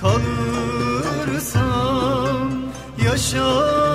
kalırsam yaşarım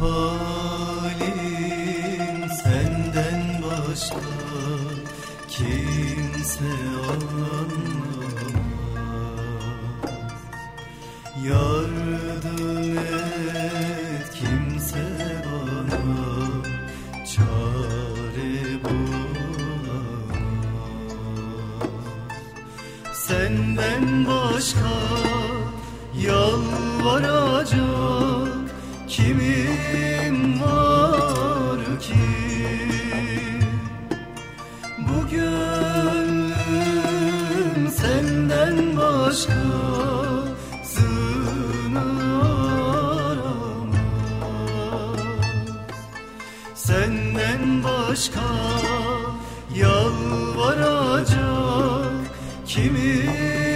halim senden başka kimse anlamaz Yardım et kimse bana çare bulamaz. Senden başka yalvaracağım başkasını başka yalvaracak kimi